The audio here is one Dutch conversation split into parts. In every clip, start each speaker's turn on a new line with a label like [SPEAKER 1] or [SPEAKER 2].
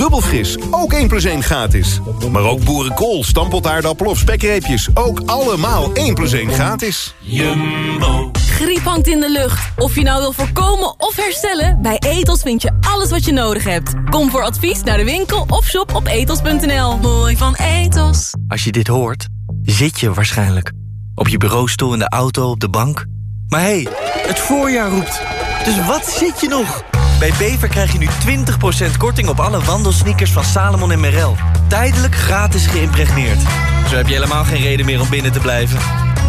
[SPEAKER 1] Dubbel fris, ook 1 plus 1 gratis. Maar ook boerenkool, stampotaardappel of spekreepjes. Ook allemaal 1 plus 1 gratis.
[SPEAKER 2] Jumbo.
[SPEAKER 3] Griep hangt in de lucht. Of je nou wil voorkomen of herstellen... bij Etos vind je alles wat je nodig hebt. Kom voor advies naar de winkel of shop op etos.nl. Mooi van Etos.
[SPEAKER 4] Als je dit hoort, zit je waarschijnlijk. Op je bureaustoel, in de auto, op de bank. Maar hé, hey, het voorjaar roept. Dus wat zit je nog? Bij Bever krijg je nu 20% korting op alle wandelsneakers van Salomon en Merrell. Tijdelijk gratis geïmpregneerd. Zo heb je helemaal geen reden meer om binnen te blijven.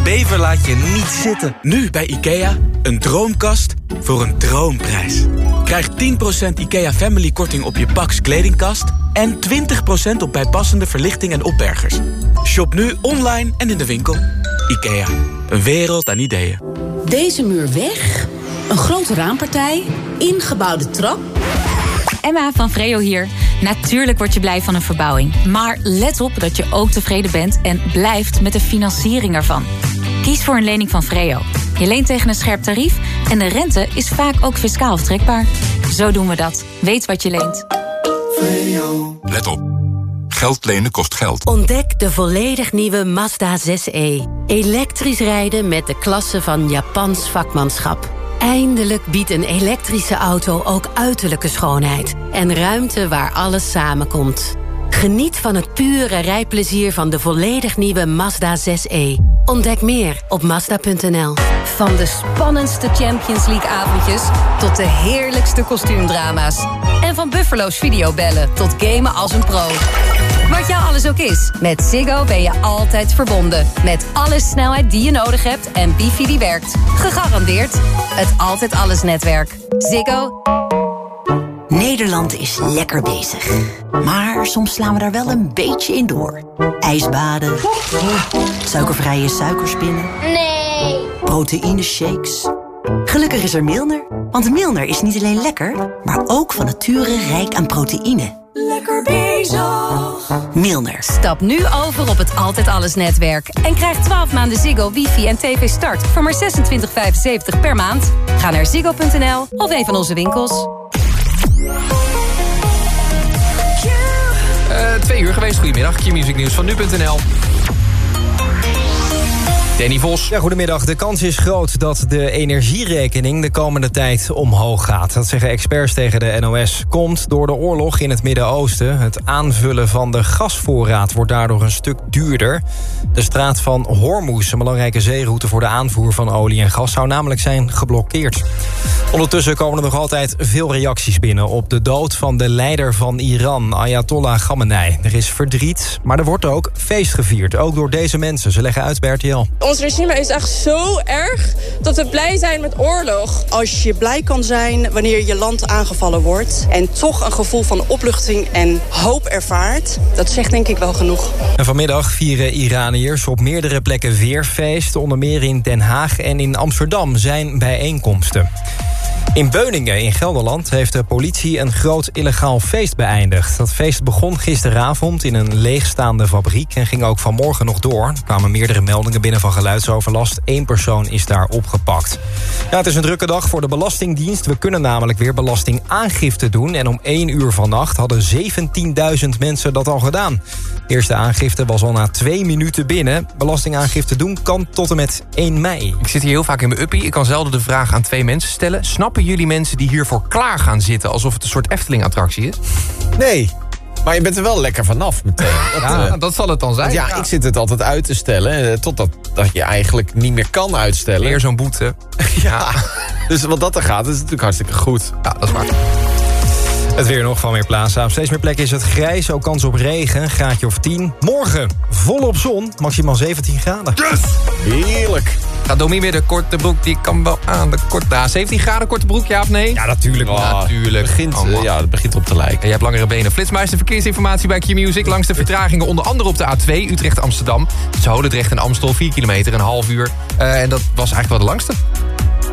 [SPEAKER 4] Bever laat je niet zitten.
[SPEAKER 5] Nu bij IKEA, een droomkast voor een droomprijs. Krijg 10% IKEA Family korting op je Pax kledingkast... en 20% op bijpassende verlichting en opbergers. Shop nu online en in de winkel. IKEA, een wereld aan ideeën.
[SPEAKER 6] Deze muur weg, een grote raampartij, ingebouwde trap...
[SPEAKER 7] Emma van Vreo hier. Natuurlijk word je blij van een verbouwing. Maar let op dat je ook tevreden bent en blijft met de financiering ervan. Kies voor een lening van Vreo. Je leent tegen een scherp tarief en de rente is vaak ook fiscaal aftrekbaar. Zo doen we dat. Weet wat je leent.
[SPEAKER 8] Let op. Geld lenen kost geld.
[SPEAKER 6] Ontdek de volledig nieuwe Mazda 6e. Elektrisch rijden met de klasse van Japans vakmanschap. Eindelijk biedt een elektrische auto ook uiterlijke schoonheid. En ruimte waar alles samenkomt. Geniet van het pure rijplezier van de volledig nieuwe Mazda 6e. Ontdek meer op Mazda.nl.
[SPEAKER 9] Van de spannendste Champions League avondjes tot de heerlijkste kostuumdrama's. En van Buffalo's videobellen tot gamen als een pro. Wat jou alles ook is, met Ziggo ben je altijd verbonden. Met alle snelheid die je nodig hebt en wifi die werkt. Gegarandeerd het Altijd Alles netwerk. Ziggo.
[SPEAKER 10] Nederland is lekker bezig. Maar soms slaan we daar wel een beetje in door. Ijsbaden. Suikervrije suikerspinnen.
[SPEAKER 11] Nee.
[SPEAKER 10] Proteïne shakes. Gelukkig is er Milner. Want Milner is niet alleen lekker, maar ook van nature rijk aan proteïne.
[SPEAKER 11] Lekker bezig.
[SPEAKER 10] Milner.
[SPEAKER 9] Stap nu over op het Altijd Alles netwerk. En krijg 12 maanden Ziggo, wifi en tv start voor maar 26,75 per maand. Ga naar ziggo.nl of een van onze winkels.
[SPEAKER 12] Uh, twee uur geweest. Goedemiddag. Q-Music Nieuws van nu.nl. Danny Vos.
[SPEAKER 13] Ja, goedemiddag. De kans is groot dat de energierekening de komende tijd omhoog gaat. Dat zeggen experts tegen de NOS. Komt door de oorlog in het Midden-Oosten. Het aanvullen van de gasvoorraad wordt daardoor een stuk duurder. De straat van Hormuz, een belangrijke zeeroute voor de aanvoer van olie en gas... zou namelijk zijn geblokkeerd. Ondertussen komen er nog altijd veel reacties binnen... op de dood van de leider van Iran, Ayatollah Khamenei. Er is verdriet, maar er wordt ook feest gevierd. Ook door deze mensen. Ze leggen uit bij RTL.
[SPEAKER 14] Ons regime is echt zo erg dat we blij zijn met oorlog.
[SPEAKER 15] Als je blij kan zijn wanneer je land aangevallen wordt... en toch een gevoel van opluchting en hoop ervaart... dat zegt denk ik wel genoeg.
[SPEAKER 13] En vanmiddag vieren Iraniërs op meerdere plekken weer feest. Onder meer in Den Haag en in Amsterdam zijn bijeenkomsten. In Beuningen in Gelderland heeft de politie een groot illegaal feest beëindigd. Dat feest begon gisteravond in een leegstaande fabriek... en ging ook vanmorgen nog door. Er kwamen meerdere meldingen binnen van geluidsoverlast. Eén persoon is daar opgepakt. Ja, het is een drukke dag voor de Belastingdienst. We kunnen namelijk weer belastingaangifte doen. En om 1 uur vannacht hadden 17.000 mensen dat al gedaan. De eerste aangifte was al na twee minuten binnen. Belastingaangifte doen kan tot en met 1 mei.
[SPEAKER 12] Ik zit hier heel vaak in mijn uppie. Ik kan zelden de vraag aan twee mensen stellen. Snappen jullie mensen die hiervoor klaar gaan zitten... alsof het een soort Efteling-attractie is?
[SPEAKER 16] Nee. Maar je bent er wel lekker vanaf meteen.
[SPEAKER 12] Dat, ja, uh, dat zal het dan zijn.
[SPEAKER 16] Ja, ja, ik zit het altijd uit te stellen... Uh, totdat dat je eigenlijk niet meer kan uitstellen.
[SPEAKER 12] Weer zo'n boete.
[SPEAKER 16] ja. Dus wat dat er gaat, is natuurlijk hartstikke goed.
[SPEAKER 12] Ja, dat is waar.
[SPEAKER 13] Het weer nog van meer plaatsen. Op steeds meer plekken is het grijs, ook kans op regen. Graadje of 10. Morgen volop zon, maximaal 17 graden.
[SPEAKER 16] Yes! Heerlijk.
[SPEAKER 12] Gaat Domi weer de korte broek, die kan wel aan de korte... Ah, 17 graden korte broek, ja of nee?
[SPEAKER 13] Ja, natuurlijk.
[SPEAKER 16] Oh,
[SPEAKER 12] natuurlijk.
[SPEAKER 16] Begint, oh, ja, het begint op te lijken.
[SPEAKER 12] En je hebt langere benen. Flitsmeister verkeersinformatie bij Q-Music. Langs de vertragingen onder andere op de A2 Utrecht-Amsterdam. Tussen Holendrecht en Amstel, 4 kilometer, een half uur. Uh, en dat was eigenlijk wel de langste.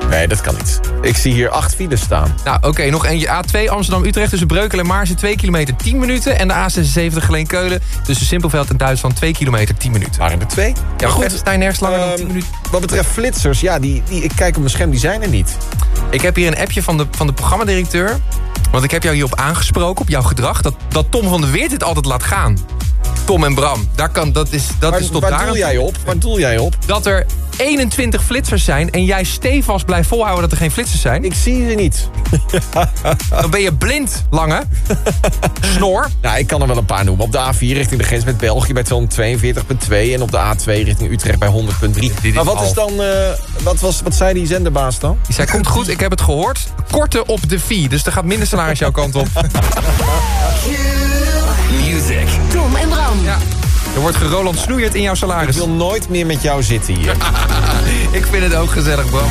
[SPEAKER 16] Nee, dat kan niet. Ik zie hier acht files staan.
[SPEAKER 12] Nou, oké, nog eentje. A2 Amsterdam-Utrecht tussen Breukelen en Maarsen 2 kilometer 10 minuten. En de A76 Geleen-Keulen tussen Simpelveld en Duitsland 2 kilometer 10 minuten.
[SPEAKER 16] Waren er twee?
[SPEAKER 12] Ja, goed. Sta je nergens langer dan 10
[SPEAKER 16] Ehm,
[SPEAKER 12] minuten.
[SPEAKER 16] Wat betreft flitsers, ja, die, die, ik kijk op mijn scherm, die zijn er niet.
[SPEAKER 12] Ik heb hier een appje van de, van de programmadirecteur. Want ik heb jou hierop aangesproken, op jouw gedrag... dat, dat Tom van der Weert dit altijd laat gaan. Tom en Bram, daar kan, dat is, dat
[SPEAKER 16] Waar,
[SPEAKER 12] is tot
[SPEAKER 16] waar
[SPEAKER 12] daar
[SPEAKER 16] doel jij op? Waar doel jij op?
[SPEAKER 12] Dat er 21 flitsers zijn en jij stevast blijft volhouden dat er geen flitsers zijn.
[SPEAKER 16] Ik zie ze niet.
[SPEAKER 12] Dan ben je blind, Lange. Snor.
[SPEAKER 16] Nou, ik kan er wel een paar noemen. Op de A4 richting de grens met België bij 242,2... en op de A2 richting Utrecht bij 100,3. Maar wat is dan... eh, wat, was, wat zei die zenderbaas dan?
[SPEAKER 12] Die zei, komt goed, ik heb het gehoord. Korte op de fee, dus er gaat minder salaris jouw kant op.
[SPEAKER 1] Music.
[SPEAKER 6] Tom en Bram.
[SPEAKER 12] Ja. Er wordt geroland snoeierd in jouw
[SPEAKER 16] Ik
[SPEAKER 12] salaris.
[SPEAKER 16] wil nooit meer met jou zitten hier.
[SPEAKER 12] Ik vind het ook gezellig, Bram.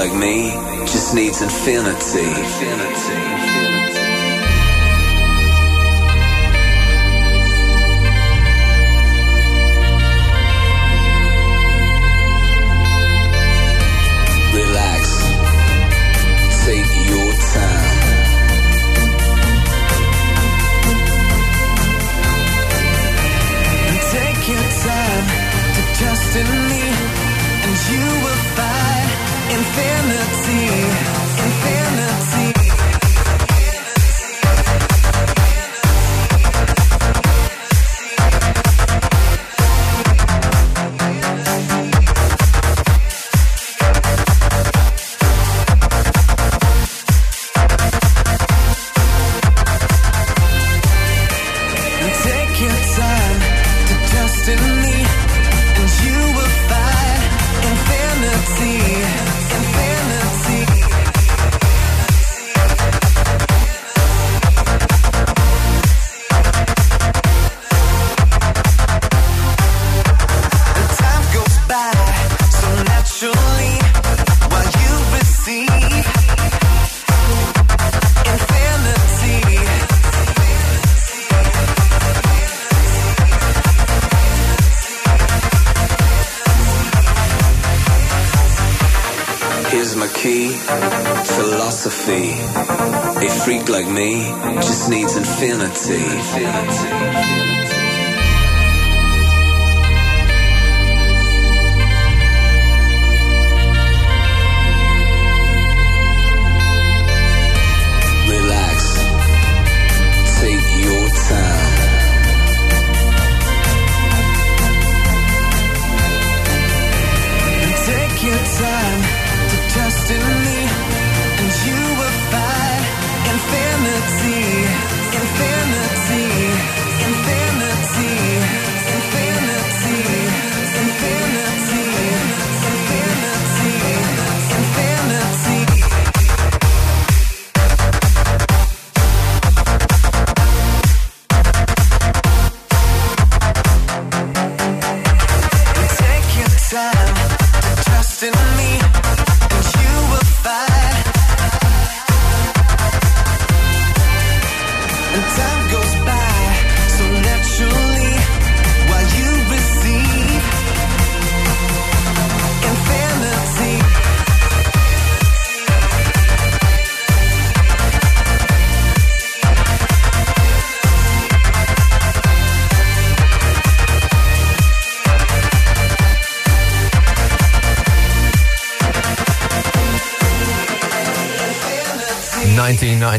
[SPEAKER 17] Like me just needs infinity. infinity. Relax. Here's my key, philosophy. A freak like me just needs infinity. Relax.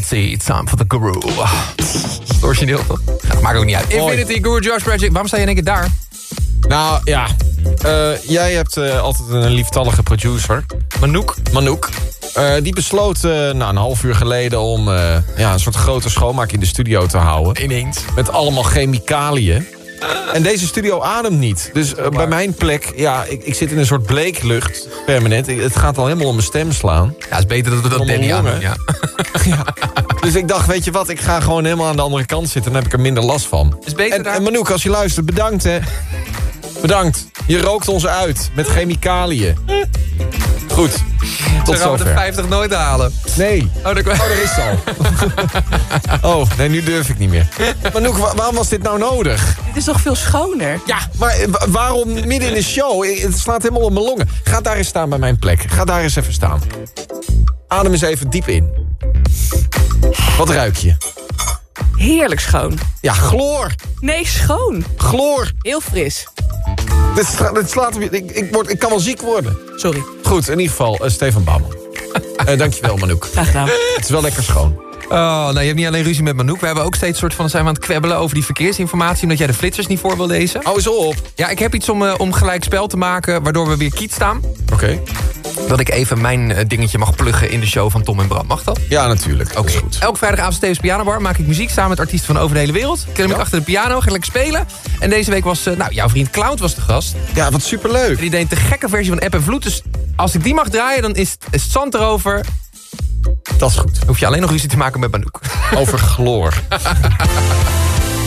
[SPEAKER 12] 1990, Time for the Guru. Het origineel toch? Ja, maakt ook niet uit. Infinity, Guru, Josh Project. Waarom sta je in één keer daar?
[SPEAKER 16] Nou, ja. Eh, jij hebt eh, altijd een lieftallige producer.
[SPEAKER 12] Manouk.
[SPEAKER 16] Manouk. Eh, die besloot nou, een half uur geleden om ja, een soort grote schoonmaak in de studio te houden.
[SPEAKER 12] Ineens.
[SPEAKER 16] Met allemaal chemicaliën. En deze studio ademt niet. Dus eh, bij mijn plek, ja, ik, ik zit in een soort bleeklucht permanent. Ik- het gaat al helemaal om mijn stem slaan.
[SPEAKER 12] Ja, is beter dat we dat Danny aan doen, ja.
[SPEAKER 16] Dus ik dacht, weet je wat, ik ga gewoon helemaal aan de andere kant zitten. Dan heb ik er minder last van.
[SPEAKER 12] Is beter
[SPEAKER 16] en,
[SPEAKER 12] daar?
[SPEAKER 16] en Manouk, als je luistert, bedankt hè. Bedankt. Je rookt ons uit met chemicaliën. Goed. Tot
[SPEAKER 12] Dan gaan we de
[SPEAKER 16] zover.
[SPEAKER 12] 50 nooit halen.
[SPEAKER 16] Nee.
[SPEAKER 12] Oh, daar,
[SPEAKER 16] Oh, daar is het al. oh, nee, nu durf ik niet meer. Manouk, wa- waarom was dit nou nodig?
[SPEAKER 3] Dit is toch veel schoner?
[SPEAKER 16] Ja, maar eh, wa- waarom midden in de show? Het slaat helemaal op mijn longen. Ga daar eens staan bij mijn plek. Ga daar eens even staan. Adem eens even diep in. Wat ruik je?
[SPEAKER 3] Heerlijk schoon.
[SPEAKER 16] Ja, chloor.
[SPEAKER 3] Nee, schoon.
[SPEAKER 16] Chloor.
[SPEAKER 3] Heel fris.
[SPEAKER 16] Dit, sla- dit slaat op je- ik, ik, word, ik kan wel ziek worden.
[SPEAKER 3] Sorry.
[SPEAKER 16] Goed, in ieder geval, eh, Stefan Bouwman. Eh dankjewel, Manouk.
[SPEAKER 3] Graag gedaan.
[SPEAKER 16] Het is wel lekker schoon.
[SPEAKER 12] Oh, nou, je hebt niet alleen ruzie met Manouk. We hebben ook steeds soort van zijn we aan het kwebbelen over die verkeersinformatie... omdat jij de flitsers niet voor wil lezen.
[SPEAKER 16] Hou eens op.
[SPEAKER 12] Ja, ik heb iets om, eh, om gelijk spel te maken... waardoor we weer kiet staan.
[SPEAKER 16] Oké.
[SPEAKER 12] Dat ik even mijn eh, dingetje mag pluggen in de show van Tom en Bram. Mag dat?
[SPEAKER 16] Ja, natuurlijk.
[SPEAKER 12] Oké. Elke vrijdagavond Stevens Pianobar maak ik muziek samen met artiesten van over de hele wereld. Ik hem achter de piano, ga lekker spelen. En deze week was, eh, nou, jouw vriend Cloud was de gast.
[SPEAKER 16] Ja, wat superleuk.
[SPEAKER 12] En die deed een gekke versie van App en Vloed. Dus als ik die mag draaien, dan is is het zand erover.
[SPEAKER 16] Dat is goed.
[SPEAKER 12] Hoef je alleen nog ruzie te maken met Manouk.
[SPEAKER 16] Over chloor.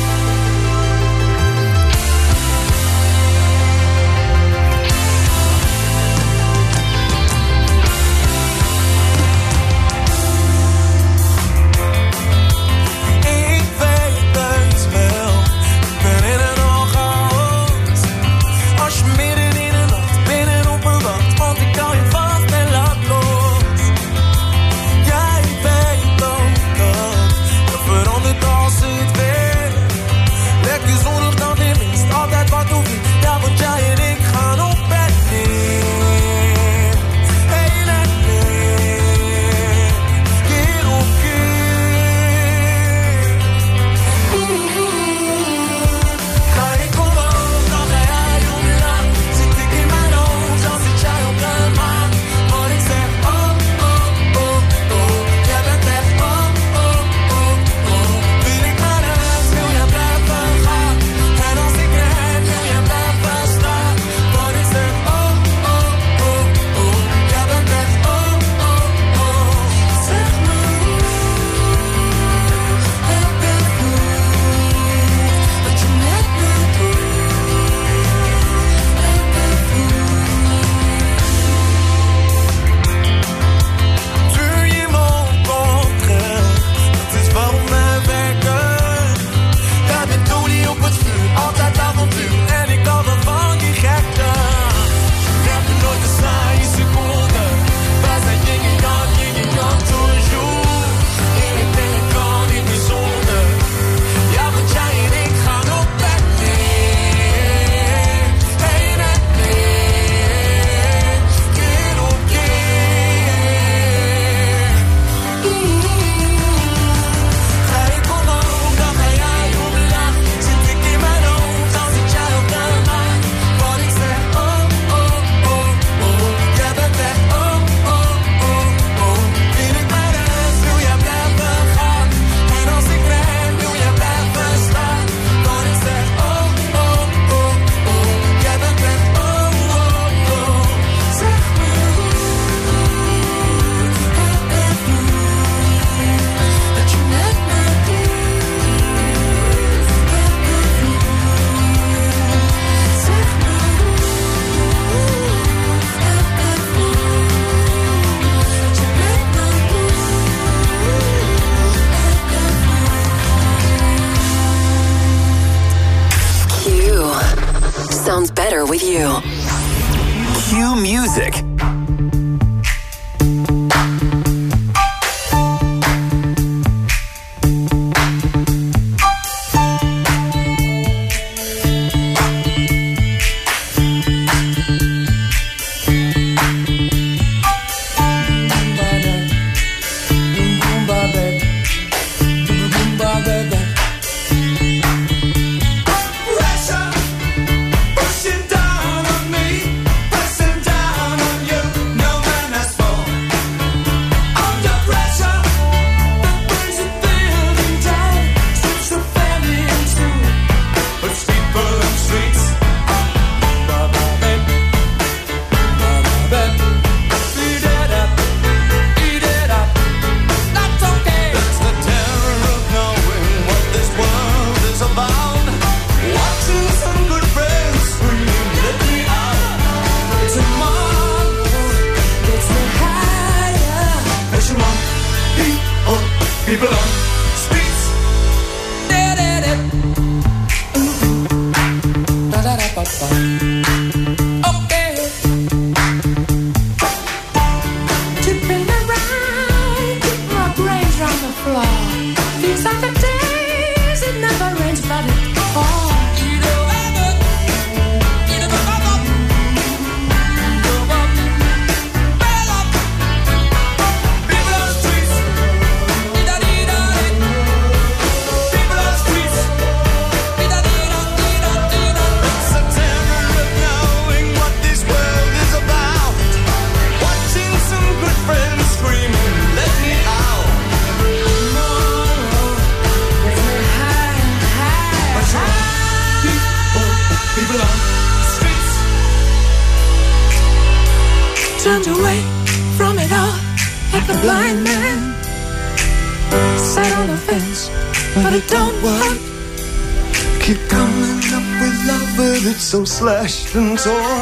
[SPEAKER 17] slashed and torn.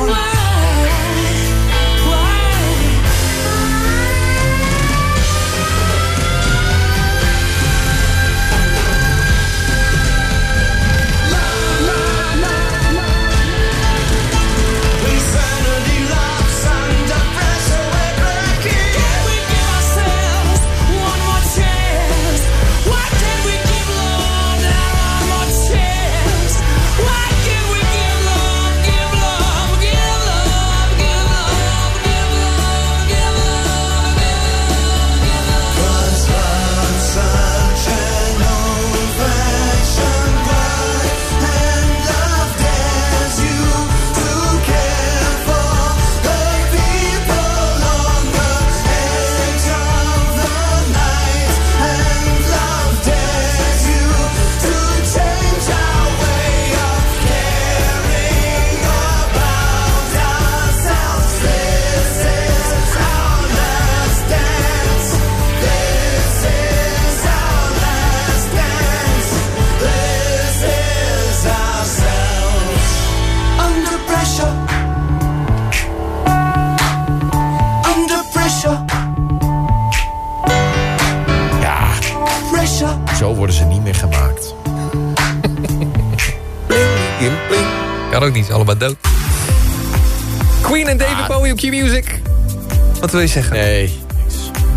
[SPEAKER 12] Wat wil je zeggen?
[SPEAKER 16] Nee.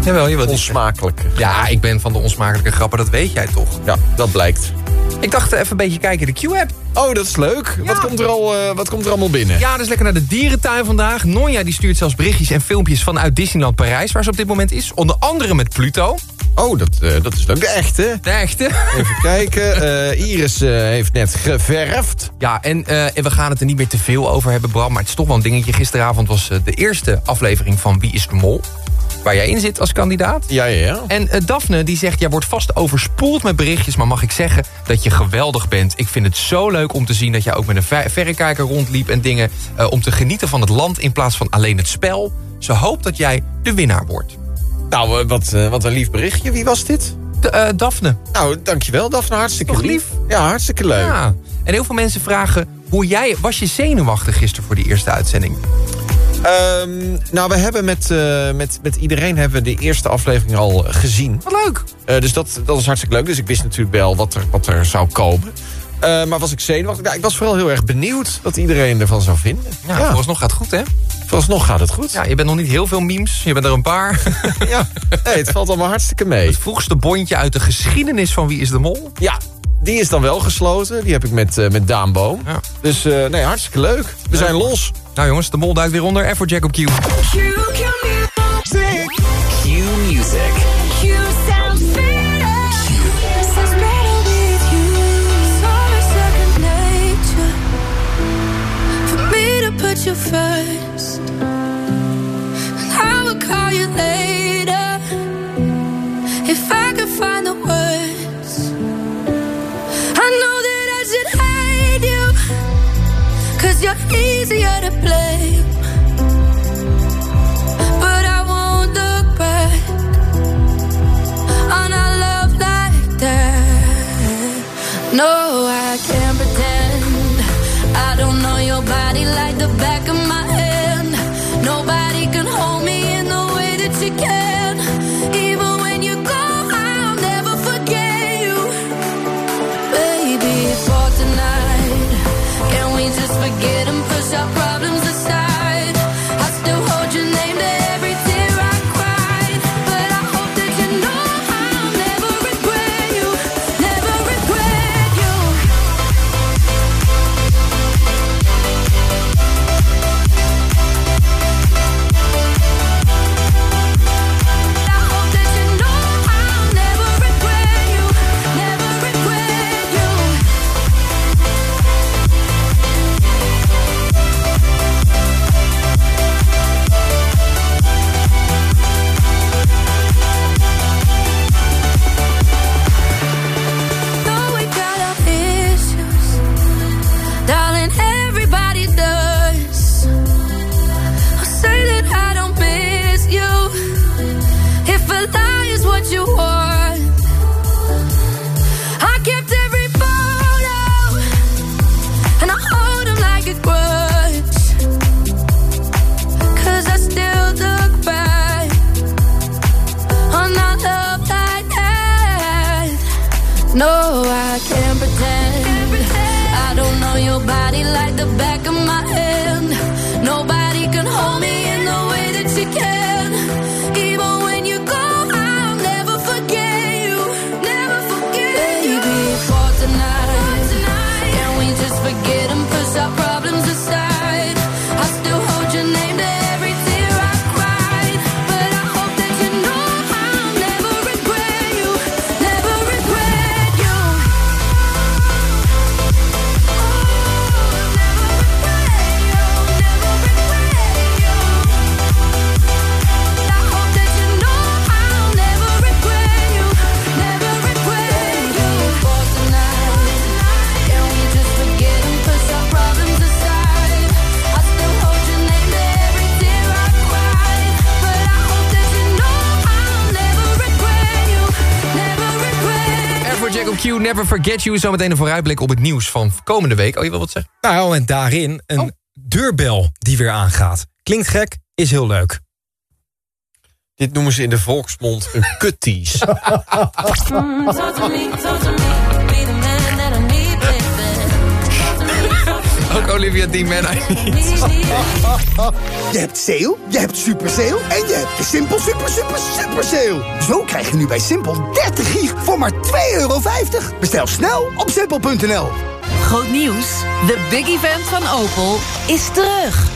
[SPEAKER 12] Jawel, je wilt iets
[SPEAKER 16] Onsmakelijk.
[SPEAKER 12] Ja, ik ben van de onsmakelijke grappen, dat weet jij toch?
[SPEAKER 16] Ja, dat blijkt.
[SPEAKER 12] Ik dacht even een beetje kijken, de Q-app.
[SPEAKER 16] Oh, dat is leuk. Wat, komt er al, eh, wat komt er allemaal binnen?
[SPEAKER 12] Ja, dus lekker naar de dierentuin vandaag. Nonja die stuurt zelfs berichtjes en filmpjes vanuit Disneyland Parijs... waar ze op dit moment is. Onder andere met Pluto.
[SPEAKER 16] Oh, dat, eh, dat is leuk. De echte.
[SPEAKER 12] De echte.
[SPEAKER 16] Even kijken. Eh, Iris eh, heeft net geverfd.
[SPEAKER 12] Ja, en, en we gaan het er niet meer te veel over hebben, Bram. Maar het is toch wel een dingetje. Gisteravond was de eerste aflevering van Wie is de Mol? Waar jij in zit als kandidaat.
[SPEAKER 16] Ja, ja, ja.
[SPEAKER 12] En Daphne die zegt, jij wordt vast overspoeld met berichtjes... maar mag ik zeggen dat je geweldig bent. Ik vind het zo leuk om te zien dat jij ook met een ver- verrekijker rondliep... en dingen om te genieten van het land in plaats van alleen het spel. Ze hoopt dat jij de winnaar wordt.
[SPEAKER 16] Nou, eh, wat, eh, wat een lief berichtje. Wie was dit?
[SPEAKER 12] Eh, Daphne.
[SPEAKER 16] Nou, dankjewel Daphne. Hartstikke
[SPEAKER 12] Toch
[SPEAKER 16] lief.
[SPEAKER 12] lief?
[SPEAKER 16] Ja, hartstikke leuk.
[SPEAKER 12] Ja. En heel veel mensen vragen, hoe jij, was je zenuwachtig gisteren voor die eerste uitzending?
[SPEAKER 16] Ehm, nou, we hebben met, met, met iedereen hebben we de eerste aflevering al gezien.
[SPEAKER 12] Wat leuk.
[SPEAKER 16] Dus dat, dat is hartstikke leuk. Dus ik wist natuurlijk wel wat er, wat er zou komen. Eh, maar was ik zenuwachtig? Ja, ik was vooral heel erg benieuwd wat iedereen ervan zou vinden.
[SPEAKER 12] Ja, vooralsnog gaat het goed, hè?
[SPEAKER 16] Vooralsnog gaat het goed.
[SPEAKER 12] Ja, je bent nog niet heel veel memes. Je bent er een paar.
[SPEAKER 16] ja, nee, het valt allemaal hartstikke mee.
[SPEAKER 12] Het vroegste bondje uit de geschiedenis van Wie is de Mol.
[SPEAKER 16] Ja, die is dan wel gesloten. Die heb ik met, eh, met Daan Boom. Dus eh, nee, hartstikke leuk. We zijn los.
[SPEAKER 12] Nou jongens, de mol duikt weer onder. En voor Jack op Q.
[SPEAKER 18] Q Music. Q sounds you first. And I will call you later. If I could find the words. I know that I should hide you. Cause you're easier to blame.
[SPEAKER 12] Q, Never Forget You. Zometeen een vooruitblik op het nieuws van komende week. Oh, je wil wat zeggen?
[SPEAKER 19] Nou, en daarin een deurbel die weer aangaat. Klinkt gek, is heel leuk.
[SPEAKER 16] Dit noemen ze in de volksmond een kutties.
[SPEAKER 12] Ook Olivia Dean Man.
[SPEAKER 20] Je hebt sale, je hebt super sale en je hebt de Simpel super super super sale. Zo krijg je nu bij Simpel 30 gig voor maar 2,50 euro. Bestel snel op simpel.nl.
[SPEAKER 3] Groot nieuws. De big event van Opel is terug.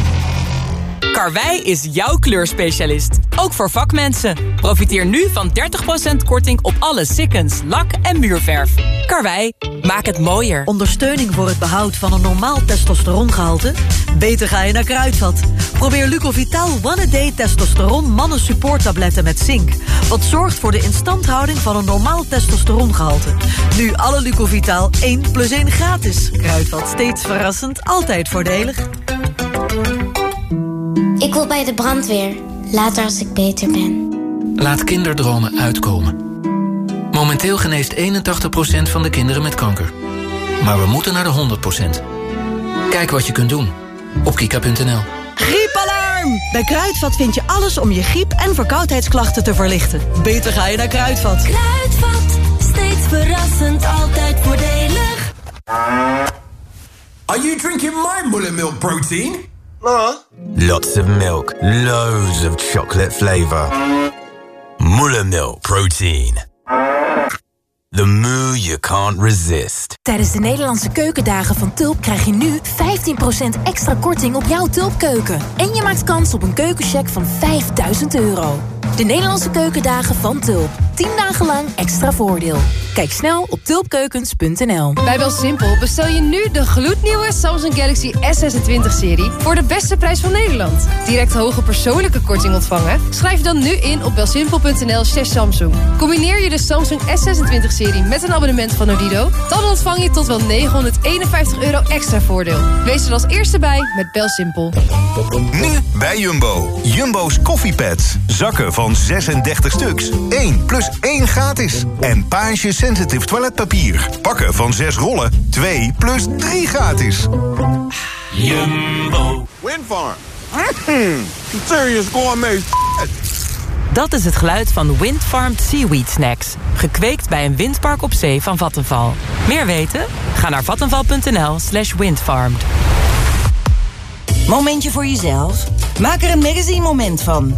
[SPEAKER 21] Karwei is jouw kleurspecialist. Ook voor vakmensen. Profiteer nu van 30% korting op alle sikkens, lak en muurverf. Karwei, maak het mooier.
[SPEAKER 22] Ondersteuning voor het behoud van een normaal testosterongehalte? Beter ga je naar Kruidvat. Probeer Lucovital One A Day Testosteron Mannen Support Tabletten met zink. Wat zorgt voor de instandhouding van een normaal testosterongehalte. Nu alle Lucovital 1 plus 1 gratis. Kruidvat steeds verrassend, altijd voordelig.
[SPEAKER 23] Ik wil bij de brandweer. Later als ik beter ben.
[SPEAKER 24] Laat kinderdromen uitkomen. Momenteel geneest 81% van de kinderen met kanker. Maar we moeten naar de 100%. Kijk wat je kunt doen op kika.nl.
[SPEAKER 25] Griepalarm! Bij Kruidvat vind je alles om je griep- en verkoudheidsklachten te verlichten. Beter ga je naar Kruidvat.
[SPEAKER 23] Kruidvat, steeds verrassend, altijd voordelig.
[SPEAKER 26] Are you drinking my Mullermilk protein?
[SPEAKER 27] Lots of milk, loads of chocolate flavor. Mullermilk protein. The moo you can't resist.
[SPEAKER 6] Tijdens de Nederlandse keukendagen van Tulp krijg je nu 15% extra korting op jouw Tulpkeuken. En je maakt kans op een keukencheck van 5000 euro. De Nederlandse keukendagen van Tulp. 10 dagen lang extra voordeel. Kijk snel op tulpkeukens.nl.
[SPEAKER 28] Bij Belsimpel bestel je nu de gloednieuwe Samsung Galaxy S26-serie... voor de beste prijs van Nederland. Direct hoge persoonlijke korting ontvangen? Schrijf dan nu in op belsimpel.nl slash Samsung. Combineer je de Samsung S26-serie met een abonnement van Odido... dan ontvang je tot wel 951 euro extra voordeel. Wees er als eerste bij met Belsimpel.
[SPEAKER 1] Nu bij Jumbo. Jumbo's koffiepads. Zakken van 36 stuks. 1 plus 1 gratis. En Page Sensitive toiletpapier. Pakken van 6 rollen. 2 plus 3 gratis.
[SPEAKER 26] Jumbo.
[SPEAKER 27] Windfarm. Serious gourmet.
[SPEAKER 21] Dat is het geluid van Windfarmed Seaweed Snacks. Gekweekt bij een windpark op zee van Vattenval. Meer weten? Ga naar vattenval.nl slash windfarmed.
[SPEAKER 10] Momentje voor jezelf? Maak er een magazine moment van.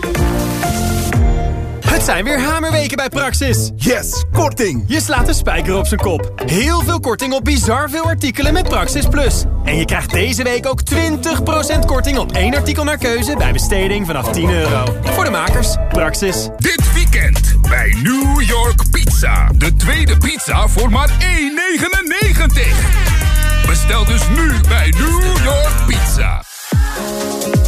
[SPEAKER 29] Het zijn weer hamerweken bij Praxis.
[SPEAKER 30] Yes, korting.
[SPEAKER 29] Je slaat de spijker op zijn kop. Heel veel korting op bizar veel artikelen met Praxis Plus. En je krijgt deze week ook 20% korting op één artikel naar keuze... bij besteding vanaf 10 euro. Voor de makers, Praxis.
[SPEAKER 31] Dit weekend bij New York Pizza. De tweede pizza voor maar 1,99. Bestel dus nu bij New York Pizza.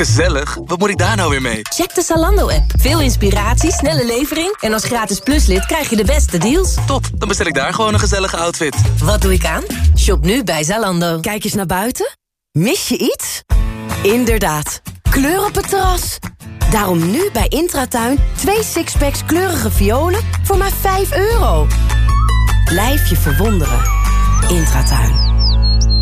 [SPEAKER 4] Gezellig? Wat moet ik daar nou weer mee?
[SPEAKER 6] Check de Zalando-app. Veel inspiratie, snelle levering... en als gratis pluslid krijg je de beste deals.
[SPEAKER 4] Top, dan bestel ik daar gewoon een gezellige outfit.
[SPEAKER 6] Wat doe ik aan? Shop nu bij Zalando. Kijk eens naar buiten. Mis je iets? Inderdaad. Kleur op het terras. Daarom nu bij Intratuin twee sixpacks kleurige violen voor maar 5 euro. Blijf je verwonderen. Intratuin.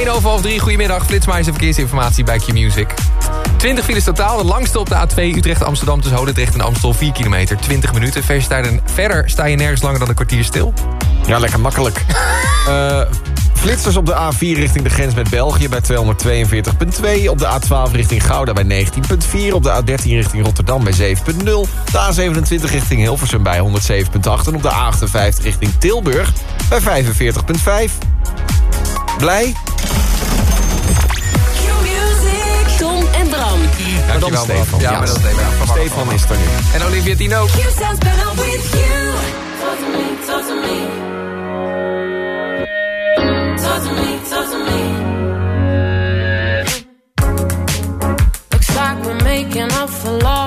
[SPEAKER 12] 1 over half 3, goedemiddag. Flitsmeister verkeersinformatie bij Q-Music. 20 files totaal. De langste op de A2 Utrecht-Amsterdam tussen Hodendrecht en Amstel. 4 kilometer, 20 minuten. Verder sta, je, verder sta je nergens langer dan een kwartier stil.
[SPEAKER 16] Ja, lekker makkelijk. Eh, flitsers op de A4 richting de grens met België bij 242,2. Op de A12 richting Gouda bij 19,4. Op de A13 richting Rotterdam bij 7,0. De A27 richting Hilversum bij 107,8. En op de A58 richting Tilburg bij 45,5. Blij?
[SPEAKER 12] Dankjewel,
[SPEAKER 16] Stefan.
[SPEAKER 12] Stefan. Ja,
[SPEAKER 16] Ja,
[SPEAKER 12] maar dat is Stefan. Ja, verwacht
[SPEAKER 16] Stefan
[SPEAKER 12] wel.
[SPEAKER 16] is er nu.
[SPEAKER 12] En Olivia Tino.
[SPEAKER 23] Looks like we're making up for lost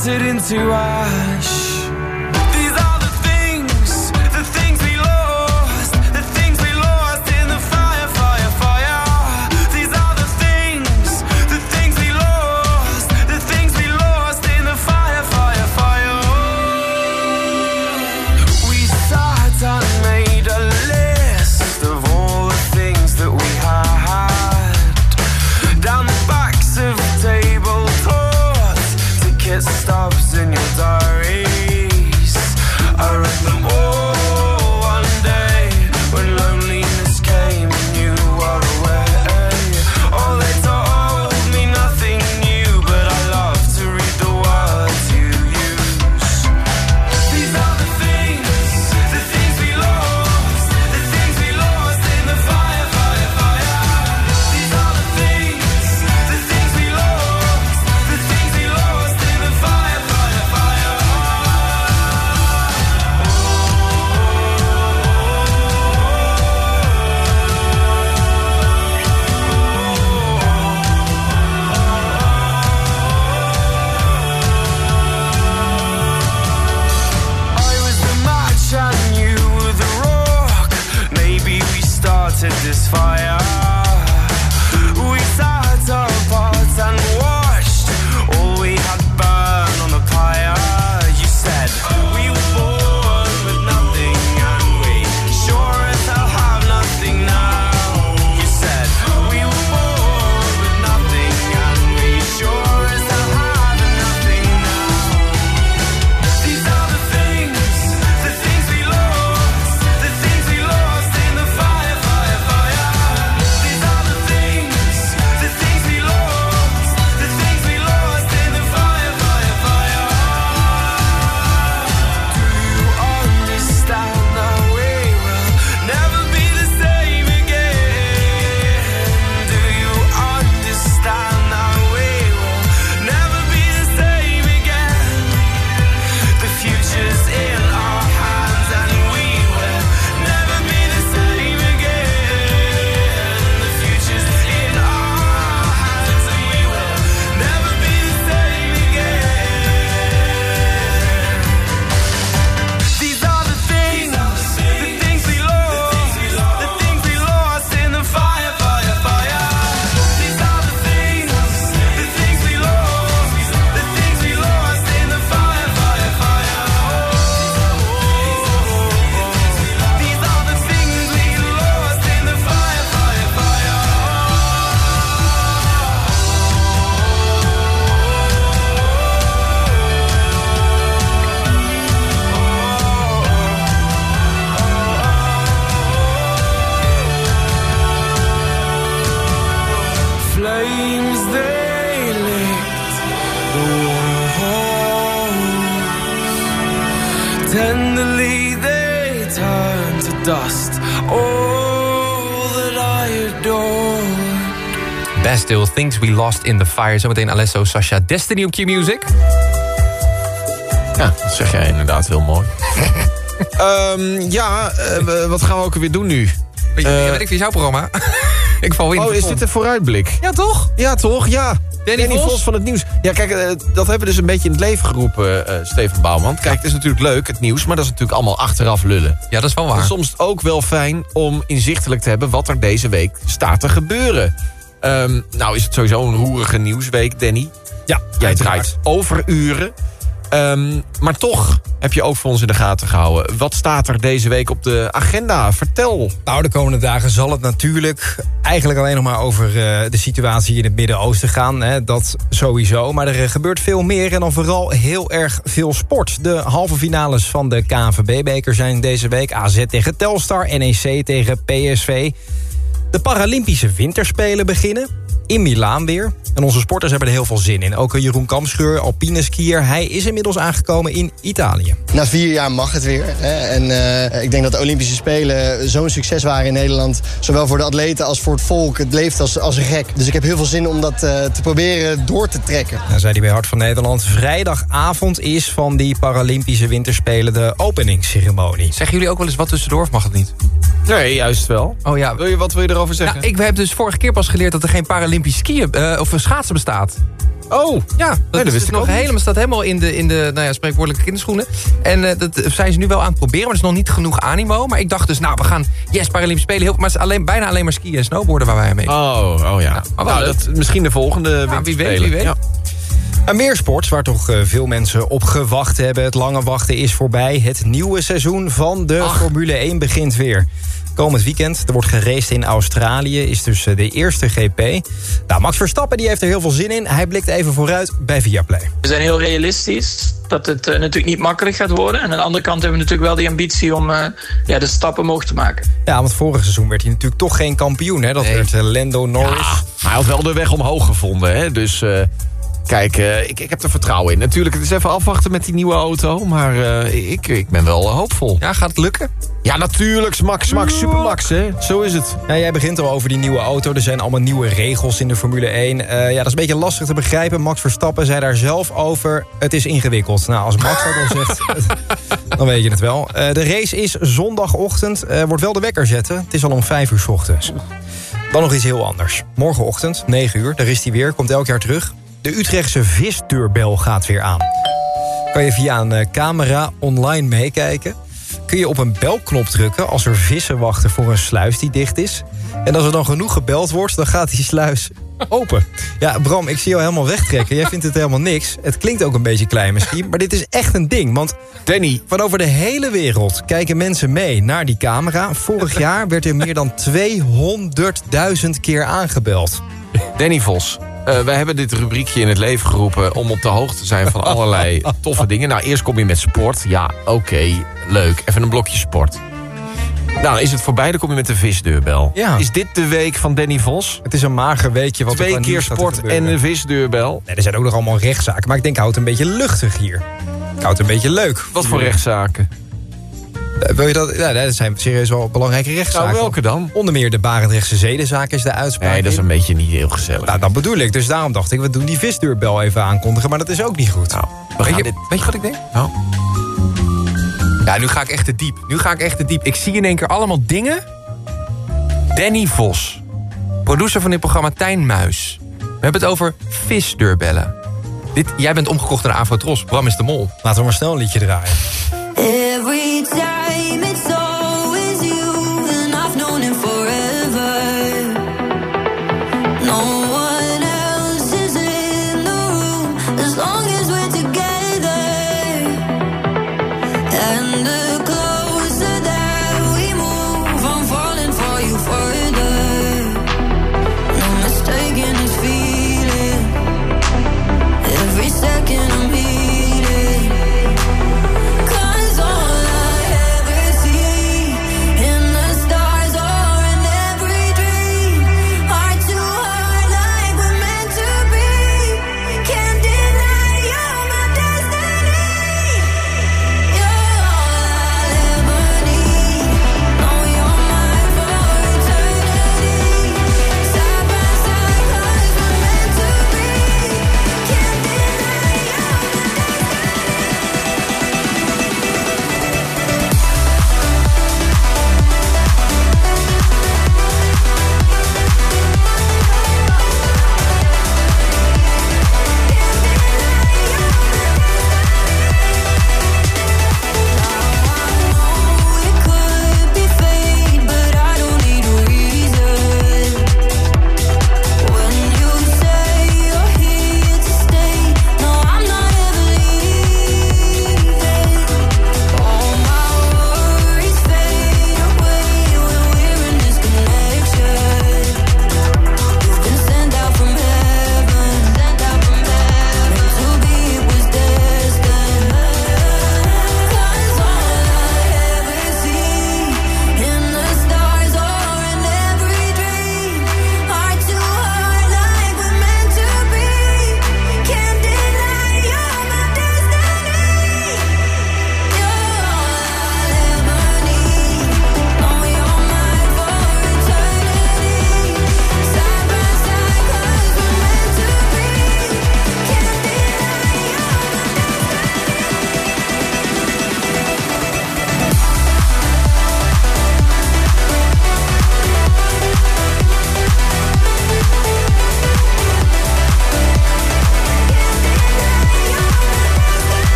[SPEAKER 17] accidents into ash. Things We Lost in the Fire.
[SPEAKER 12] Zometeen Alesso, Sasha, Destiny op Q-Music.
[SPEAKER 16] Ja, dat zeg jij inderdaad heel mooi. Ehm, ja, eh, wat gaan we ook weer doen nu?
[SPEAKER 12] Weet, je,
[SPEAKER 16] Eh,
[SPEAKER 12] weet ik wie is jouw programma? ik val in.
[SPEAKER 16] Oh, is dit een vooruitblik?
[SPEAKER 12] Ja, toch?
[SPEAKER 16] Ja, toch? Ja.
[SPEAKER 12] Danny Vos?
[SPEAKER 16] van het nieuws. Ja, kijk, eh, dat hebben we dus een beetje in het leven geroepen, eh, Steven Bouwman. Kijk, het is natuurlijk leuk, het nieuws, maar dat is natuurlijk allemaal achteraf lullen.
[SPEAKER 12] Ja, dat is wel waar.
[SPEAKER 16] Het is soms ook wel fijn om inzichtelijk te hebben wat er deze week staat te gebeuren. Ehm, nou is het sowieso een roerige nieuwsweek, Danny.
[SPEAKER 13] Ja,
[SPEAKER 16] Jij draait overuren. Ehm, maar toch heb je ook voor ons in de gaten gehouden. Wat staat er deze week op de agenda? Vertel.
[SPEAKER 13] Nou, de komende dagen zal het natuurlijk eigenlijk alleen nog maar over eh, de situatie in het Midden-Oosten gaan. Hè, dat sowieso. Maar er eh, gebeurt veel meer en dan vooral heel erg veel sport. De halve finales van de KNVB-beker zijn deze week. AZ tegen Telstar, NEC tegen PSV. De Paralympische Winterspelen beginnen. In Milaan weer. En onze sporters hebben er heel veel zin in. Ook Jeroen Kamscheur, alpine skier. Hij is inmiddels aangekomen in Italië.
[SPEAKER 32] Na vier jaar mag het weer. Hè? En eh, ik denk dat de Olympische Spelen zo'n succes waren in Nederland. Zowel voor de atleten als voor het volk. Het leeft als, als een gek. Dus ik heb heel veel zin om dat eh, te proberen door te trekken.
[SPEAKER 13] Dan zei hij bij Hart van Nederland. Vrijdagavond is van die Paralympische Winterspelen de openingsceremonie.
[SPEAKER 12] Zeggen jullie ook wel eens wat tussendoor of mag het niet?
[SPEAKER 16] Nee, juist wel.
[SPEAKER 12] Oh ja.
[SPEAKER 16] Wil je, wat wil je erover zeggen?
[SPEAKER 12] Nou, ik heb dus vorige keer pas geleerd dat er geen Paralympisch skiën eh, of schaatsen bestaat.
[SPEAKER 16] Oh,
[SPEAKER 12] ja, dat,
[SPEAKER 16] dat
[SPEAKER 12] is
[SPEAKER 16] wist ik
[SPEAKER 12] nog
[SPEAKER 16] niet.
[SPEAKER 12] helemaal, staat helemaal in de, in de nou ja, spreekwoordelijke kinderschoenen. En eh, dat zijn ze nu wel aan het proberen, maar er is nog niet genoeg animo. Maar ik dacht dus, nou, we gaan, yes, Paralympisch Spelen, heel, maar het is alleen, bijna alleen maar skiën en snowboarden waar wij aan mee.
[SPEAKER 16] Oh, oh ja.
[SPEAKER 12] maar
[SPEAKER 16] nou,
[SPEAKER 12] leuk.
[SPEAKER 16] dat, misschien de volgende
[SPEAKER 12] Ja, wie weet, wie weet.
[SPEAKER 16] Ja.
[SPEAKER 13] En meer sport, waar toch eh, veel mensen op gewacht hebben. Het lange wachten is voorbij. Het nieuwe seizoen van de Formule 1 begint weer. Komend weekend, er wordt geraced in Australië, is dus eh, de eerste GP. Nou, Max Verstappen die heeft er heel veel zin in. Hij blikt even vooruit bij Viaplay.
[SPEAKER 33] We zijn heel realistisch dat het eh, natuurlijk niet makkelijk gaat worden. En aan de andere kant hebben we natuurlijk wel die ambitie om eh, ja, de stappen omhoog te maken.
[SPEAKER 13] Ja, want vorig seizoen werd hij natuurlijk toch geen kampioen. Hè? Dat werd Lando Norris.
[SPEAKER 16] Hij had wel de weg omhoog gevonden, hè? Dus eh, kijk, eh, ik, ik heb er vertrouwen in. Natuurlijk, het is even afwachten met die nieuwe auto. Maar eh, ik, ik ben wel hoopvol.
[SPEAKER 12] Ja, gaat het lukken?
[SPEAKER 16] Ja, natuurlijk. Max, Max, Supermax, hè? Zo is het.
[SPEAKER 13] Ja, jij begint al over die nieuwe auto. Er zijn allemaal nieuwe regels in de Formule 1. Eh, ja, dat is een beetje lastig te begrijpen. Max Verstappen zei daar zelf over. Het is ingewikkeld. Nou, als Max dat al zegt, dan weet je het wel. Eh, de race is zondagochtend. Eh, wordt wel de wekker zetten. Het is al om 5 uur 's ochtends. Dan nog iets heel anders. Morgenochtend, 9 uur, daar is hij weer. Komt elk jaar terug. De Utrechtse visdeurbel gaat weer aan. Kan je via een eh, camera online meekijken. Kun je op een belknop drukken als er vissen wachten voor een sluis die dicht is. En als er dan genoeg gebeld wordt, dan gaat die sluis open. Ja, Bram, ik zie jou helemaal wegtrekken. Jij vindt het helemaal niks. Het klinkt ook een beetje klein misschien, maar dit is echt een ding. Want
[SPEAKER 16] Danny,
[SPEAKER 13] van over de hele wereld kijken mensen mee naar die camera. Vorig jaar werd er meer dan 200.000 keer aangebeld.
[SPEAKER 16] Danny Vos. Eh, wij hebben dit rubriekje in het leven geroepen... om op de hoogte te zijn van allerlei toffe dingen. Nou, eerst kom je met sport. Ja, oké, leuk. Even een blokje sport. Nou, is het voorbij, dan kom je met de visdeurbel.
[SPEAKER 13] Ja.
[SPEAKER 16] Is dit de week van Danny Vos?
[SPEAKER 13] Het is een mager weekje. Wat
[SPEAKER 16] Twee keer sport en een visdeurbel.
[SPEAKER 13] Nee, er zijn ook nog allemaal rechtszaken. Maar ik denk, houd het een beetje luchtig hier. Ik houd het een beetje leuk.
[SPEAKER 16] Wat voor rechtszaken?
[SPEAKER 13] Eh, Wil je dat? Ja, dat zijn serieus wel belangrijke rechtszaken.
[SPEAKER 16] Nou, welke dan?
[SPEAKER 13] Onder meer de Barendrechtse zedenzaak is de uitspraak.
[SPEAKER 16] Nee, dat is een beetje niet heel gezellig.
[SPEAKER 13] Nou, dat bedoel ik. Dus daarom dacht ik, we doen die visdeurbel even aankondigen. Maar dat is ook niet goed.
[SPEAKER 16] we
[SPEAKER 12] Weet
[SPEAKER 16] gaan
[SPEAKER 12] je,
[SPEAKER 16] dit...
[SPEAKER 12] weet je wat ik denk?
[SPEAKER 16] Nou,
[SPEAKER 12] Ja, nu ga ik echt te diep. Nu ga ik echt te diep. Ik zie in één keer allemaal dingen. Danny Vos. Producer van dit programma Tijn Muis. We hebben het over visdeurbellen. Dit, jij bent omgekocht naar Afrotros. Bram is de mol.
[SPEAKER 13] Laten we maar snel een liedje draaien.
[SPEAKER 34] Every time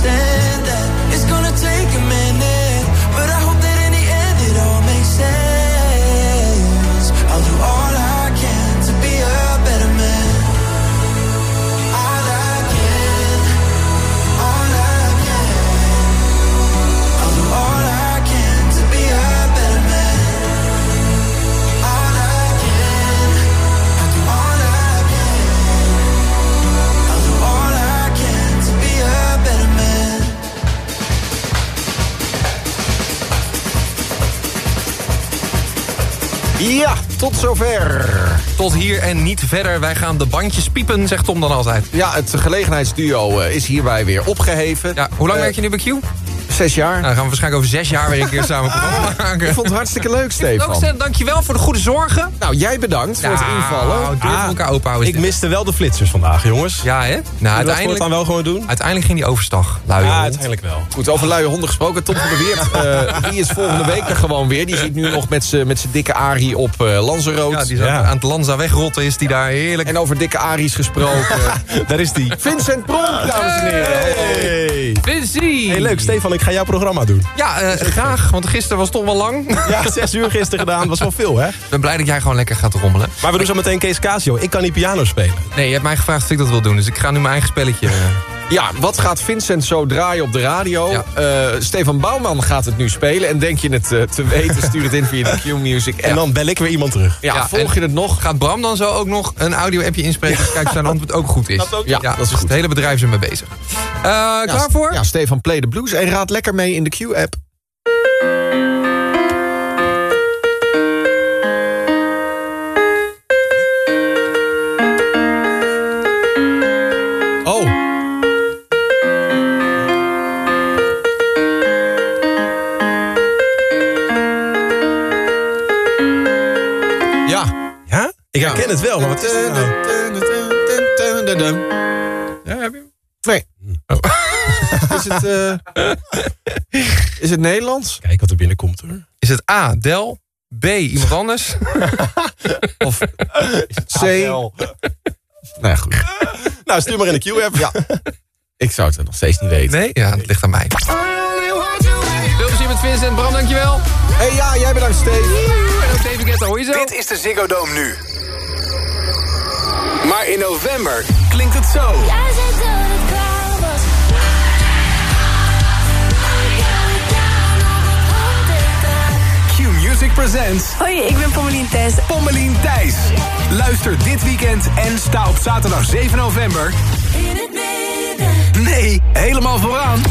[SPEAKER 17] Understand
[SPEAKER 16] tot zover.
[SPEAKER 12] Tot hier en niet verder. Wij gaan de bandjes piepen, zegt Tom dan altijd.
[SPEAKER 16] Ja, het gelegenheidsduo eh, is hierbij weer opgeheven.
[SPEAKER 12] Ja, hoe lang
[SPEAKER 16] Eh,
[SPEAKER 12] werk je nu bij Q? Nou,
[SPEAKER 16] Zes jaar.
[SPEAKER 12] dan gaan we waarschijnlijk over zes jaar weer een keer samen programma maken.
[SPEAKER 16] Ik vond het hartstikke leuk, Stefan.
[SPEAKER 12] Stan, dankjewel voor de goede zorgen.
[SPEAKER 16] Nou, jij bedankt voor het invallen.
[SPEAKER 12] Nou, elkaar openhouden.
[SPEAKER 13] Ik miste wel de flitsers vandaag, jongens.
[SPEAKER 12] Ja, hè? Nou,
[SPEAKER 13] we dat
[SPEAKER 12] uiteindelijk,
[SPEAKER 13] voortaan wel gewoon doen?
[SPEAKER 12] uiteindelijk ging die overstag. Luie
[SPEAKER 13] Ja,
[SPEAKER 12] hond.
[SPEAKER 13] uiteindelijk wel.
[SPEAKER 16] Goed, over luie honden gesproken. Tom van der Weert, eh, die is volgende week er gewoon weer. Die zit nu nog met zijn dikke Arie op eh Lanzarote.
[SPEAKER 12] Ja, die is aan het Lanza wegrotten, is die daar heerlijk.
[SPEAKER 16] En over dikke Aries gesproken.
[SPEAKER 13] Daar is die.
[SPEAKER 16] Vincent Pronk, dames en heren.
[SPEAKER 13] Hey.
[SPEAKER 12] Vincie!
[SPEAKER 13] hey, leuk. Stefan, ik ga jouw programma doen.
[SPEAKER 12] Ja, eh, graag, want gisteren was het toch wel lang.
[SPEAKER 13] Ja, zes uur gisteren gedaan. was wel veel, hè?
[SPEAKER 12] Ik ben blij dat jij gewoon lekker gaat rommelen.
[SPEAKER 13] Maar we doen zo meteen Kees Casio. Ik kan niet piano spelen.
[SPEAKER 12] Nee, je hebt mij gevraagd of ik dat wil doen, dus ik ga nu mijn eigen spelletje...
[SPEAKER 16] Ja, wat gaat Vincent zo draaien op de radio?
[SPEAKER 12] Ja.
[SPEAKER 16] Eh, Stefan Bouwman gaat het nu spelen. En denk je het eh, te weten, stuur het in via de Q-Music.
[SPEAKER 13] En dan bel ik weer iemand terug.
[SPEAKER 16] ja,
[SPEAKER 12] Ja,
[SPEAKER 16] volg je het nog?
[SPEAKER 12] Gaat Bram dan zo ook nog een audio-appje inspreken? Kijk of zijn antwoord ook goed is.
[SPEAKER 16] Dat ook? Ja, dat is goed.
[SPEAKER 12] het hele bedrijf is ermee bezig. Eh, klaar voor?
[SPEAKER 16] Ja, Stefan Play the Blues. En raad lekker mee in de Q-app.
[SPEAKER 13] Ik herken het wel, maar wat is het nou?
[SPEAKER 12] Ja, heb je hem?
[SPEAKER 16] Nee. Is het, eh, is het Nederlands?
[SPEAKER 13] Kijk wat er binnenkomt, hoor.
[SPEAKER 12] Is het A, Del? B, iemand anders?
[SPEAKER 16] Of C? Nou ja, goed.
[SPEAKER 13] Nou, stuur maar in de Q-app.
[SPEAKER 16] Ja. Ik zou het nog steeds niet weten.
[SPEAKER 12] Nee? Ja, dat ligt aan mij. Veel plezier met Vincent. Bram, dankjewel.
[SPEAKER 16] hey, ja, jij bedankt, Steve.
[SPEAKER 12] En ook David Guetta, hoor je zo?
[SPEAKER 35] Dit is de Ziggo Dome nu. Maar in november klinkt het zo. Q-Music presents
[SPEAKER 36] Hoi, ik ben Pommelien Thijs.
[SPEAKER 35] Pommelien Thijs. Luister dit weekend en sta op zaterdag 7 november...
[SPEAKER 34] In het midden.
[SPEAKER 35] Nee, helemaal vooraan.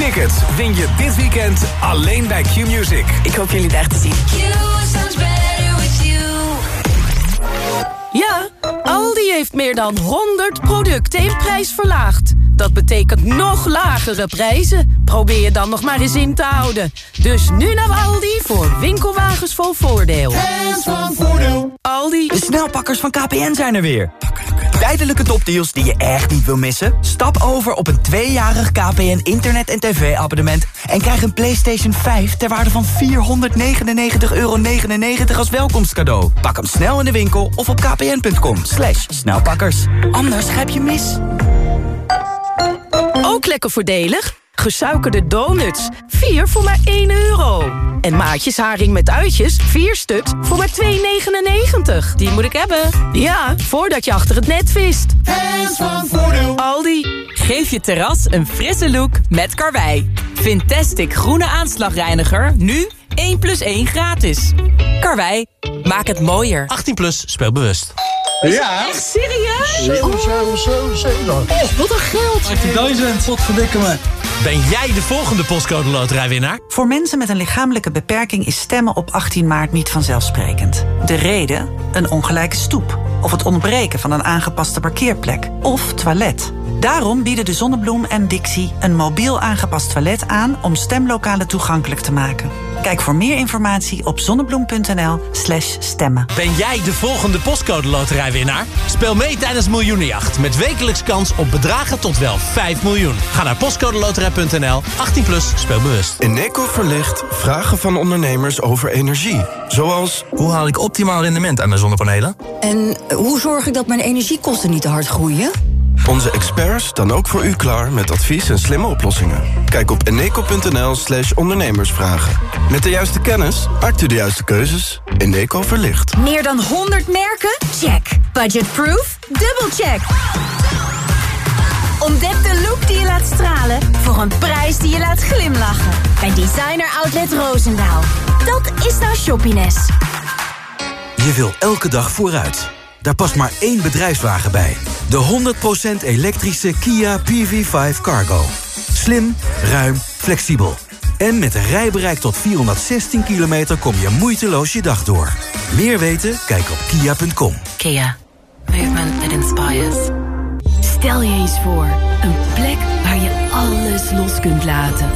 [SPEAKER 35] Tickets win je dit weekend alleen bij Q-Music.
[SPEAKER 36] Ik hoop jullie daar te zien.
[SPEAKER 34] You sounds better with you.
[SPEAKER 36] Ja, Aldi heeft meer dan 100 producten in prijs verlaagd. Dat betekent nog lagere prijzen. Probeer je dan nog maar eens in te houden. Dus nu naar Aldi voor winkelwagens vol voordeel.
[SPEAKER 20] van voordeel.
[SPEAKER 36] Aldi.
[SPEAKER 37] De snelpakkers van KPN zijn er weer. Tijdelijke topdeals die je echt niet wil missen? Stap over op een tweejarig KPN internet- en tv-abonnement... en krijg een PlayStation 5 ter waarde van 499,99 euro als welkomstcadeau. Pak hem snel in de winkel of op kpn.com. Slash snelpakkers. Anders grijp je mis.
[SPEAKER 36] Ook lekker voordelig. Gesuikerde donuts. 4 voor maar 1 euro. En maatjes haring met uitjes. 4 stuks voor maar 2,99. Die moet ik hebben. Ja, voordat je achter het net vist.
[SPEAKER 20] Hands van voordeel.
[SPEAKER 36] Aldi.
[SPEAKER 38] Geef je terras een frisse look met Karwei. Fantastic groene aanslagreiniger, nu 1 plus 1 gratis. Karwei, maak het mooier.
[SPEAKER 39] 18 plus, speel bewust.
[SPEAKER 20] Ja.
[SPEAKER 36] Echt serieus?
[SPEAKER 20] Zo, zo, zo, zo.
[SPEAKER 36] Oh, wat een geld.
[SPEAKER 39] 18.000, wat verdikken me. Ben jij de volgende postcode loterijwinnaar?
[SPEAKER 40] Voor mensen met een lichamelijke beperking is stemmen op 18 maart niet vanzelfsprekend. De reden? Een ongelijke stoep. Of het ontbreken van een aangepaste parkeerplek. Of toilet. Daarom bieden de Zonnebloem en Dixie een mobiel aangepast toilet aan... om stemlokalen toegankelijk te maken. Kijk voor meer informatie op zonnebloem.nl slash stemmen.
[SPEAKER 39] Ben jij de volgende postcode loterijwinnaar? Speel mee tijdens Miljoenenjacht met wekelijks kans op bedragen tot wel 5 miljoen. Ga naar postcodeloterij.nl, 18 plus, speel bewust.
[SPEAKER 41] Eneco verlicht vragen van ondernemers over energie. Zoals, hoe haal ik optimaal rendement aan mijn zonnepanelen?
[SPEAKER 42] En hoe zorg ik dat mijn energiekosten niet te hard groeien?
[SPEAKER 41] Onze experts dan ook voor u klaar met advies en slimme oplossingen. Kijk op eneco.nl slash ondernemersvragen. Met de juiste kennis maakt u de juiste keuzes. Eneco verlicht.
[SPEAKER 9] Meer dan 100 merken? Check. Budgetproof? Dubbelcheck. Ontdek de look die je laat stralen voor een prijs die je laat glimlachen. Bij Designer Outlet Roosendaal. Dat is nou shoppiness.
[SPEAKER 43] Je wil elke dag vooruit. Daar past maar één bedrijfswagen bij. De 100% elektrische Kia PV5 Cargo. Slim, ruim, flexibel. En met een rijbereik tot 416 kilometer kom je moeiteloos je dag door. Meer weten? Kijk op kia.com.
[SPEAKER 10] Kia. Movement that inspires. Stel je eens voor. Een plek waar je alles los kunt laten.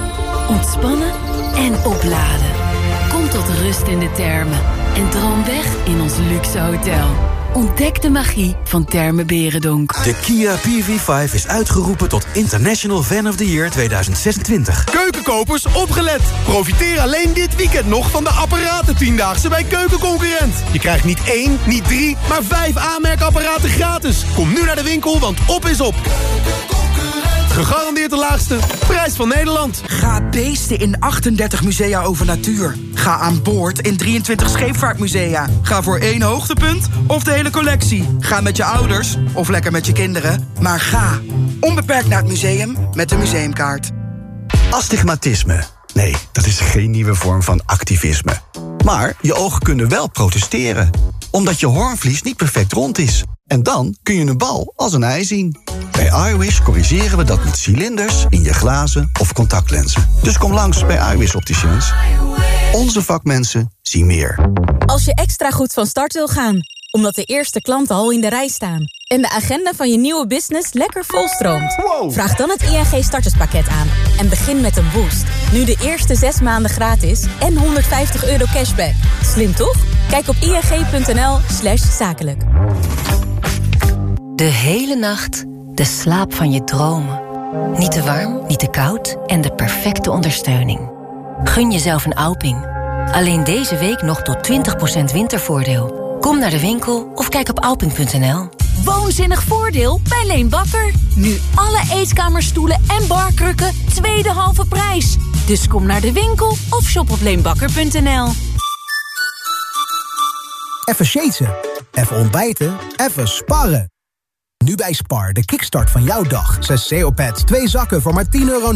[SPEAKER 10] Ontspannen en opladen. Kom tot rust in de termen. En droom weg in ons luxe hotel. Ontdek de magie van Termen Berendonk.
[SPEAKER 43] De Kia PV5 is uitgeroepen tot International Fan of the Year 2026.
[SPEAKER 44] Keukenkopers, opgelet! Profiteer alleen dit weekend nog van de apparaten Tiendaagse bij Keukenconcurrent. Je krijgt niet één, niet drie, maar vijf aanmerkapparaten gratis. Kom nu naar de winkel, want op is op. Gegarandeerd de laagste prijs van Nederland.
[SPEAKER 45] Ga beesten in 38 musea over natuur. Ga aan boord in 23 scheepvaartmusea. Ga voor één hoogtepunt of de hele collectie. Ga met je ouders of lekker met je kinderen. Maar ga onbeperkt naar het museum met de museumkaart.
[SPEAKER 46] Astigmatisme. Nee, dat is geen nieuwe vorm van activisme. Maar je ogen kunnen wel protesteren. Omdat je hoornvlies niet perfect rond is. En dan kun je een bal als een ei zien. Bij iWish corrigeren we dat met cilinders in je glazen of contactlenzen. Dus kom langs bij iWish Opticians. Onze vakmensen zien meer.
[SPEAKER 3] Als je extra goed van start wil gaan, omdat de eerste klanten al in de rij staan... en de agenda van je nieuwe business lekker volstroomt... vraag dan het ING starterspakket aan en begin met een boost. Nu de eerste zes maanden gratis en 150 euro cashback. Slim toch? Kijk op ing.nl slash zakelijk.
[SPEAKER 10] De hele nacht de slaap van je dromen. Niet te warm, niet te koud en de perfecte ondersteuning. Gun jezelf een Alping. Alleen deze week nog tot 20% wintervoordeel. Kom naar de winkel of kijk op alping.nl.
[SPEAKER 9] Woonzinnig voordeel bij Leen Bakker. Nu alle eetkamerstoelen en barkrukken tweede halve prijs. Dus kom naar de winkel of shop op leenbakker.nl.
[SPEAKER 47] Even shaten, even ontbijten, even sparren. Nu bij Spar, de kickstart van jouw dag. 6 CO-pads, twee zakken voor maar 10,99 euro.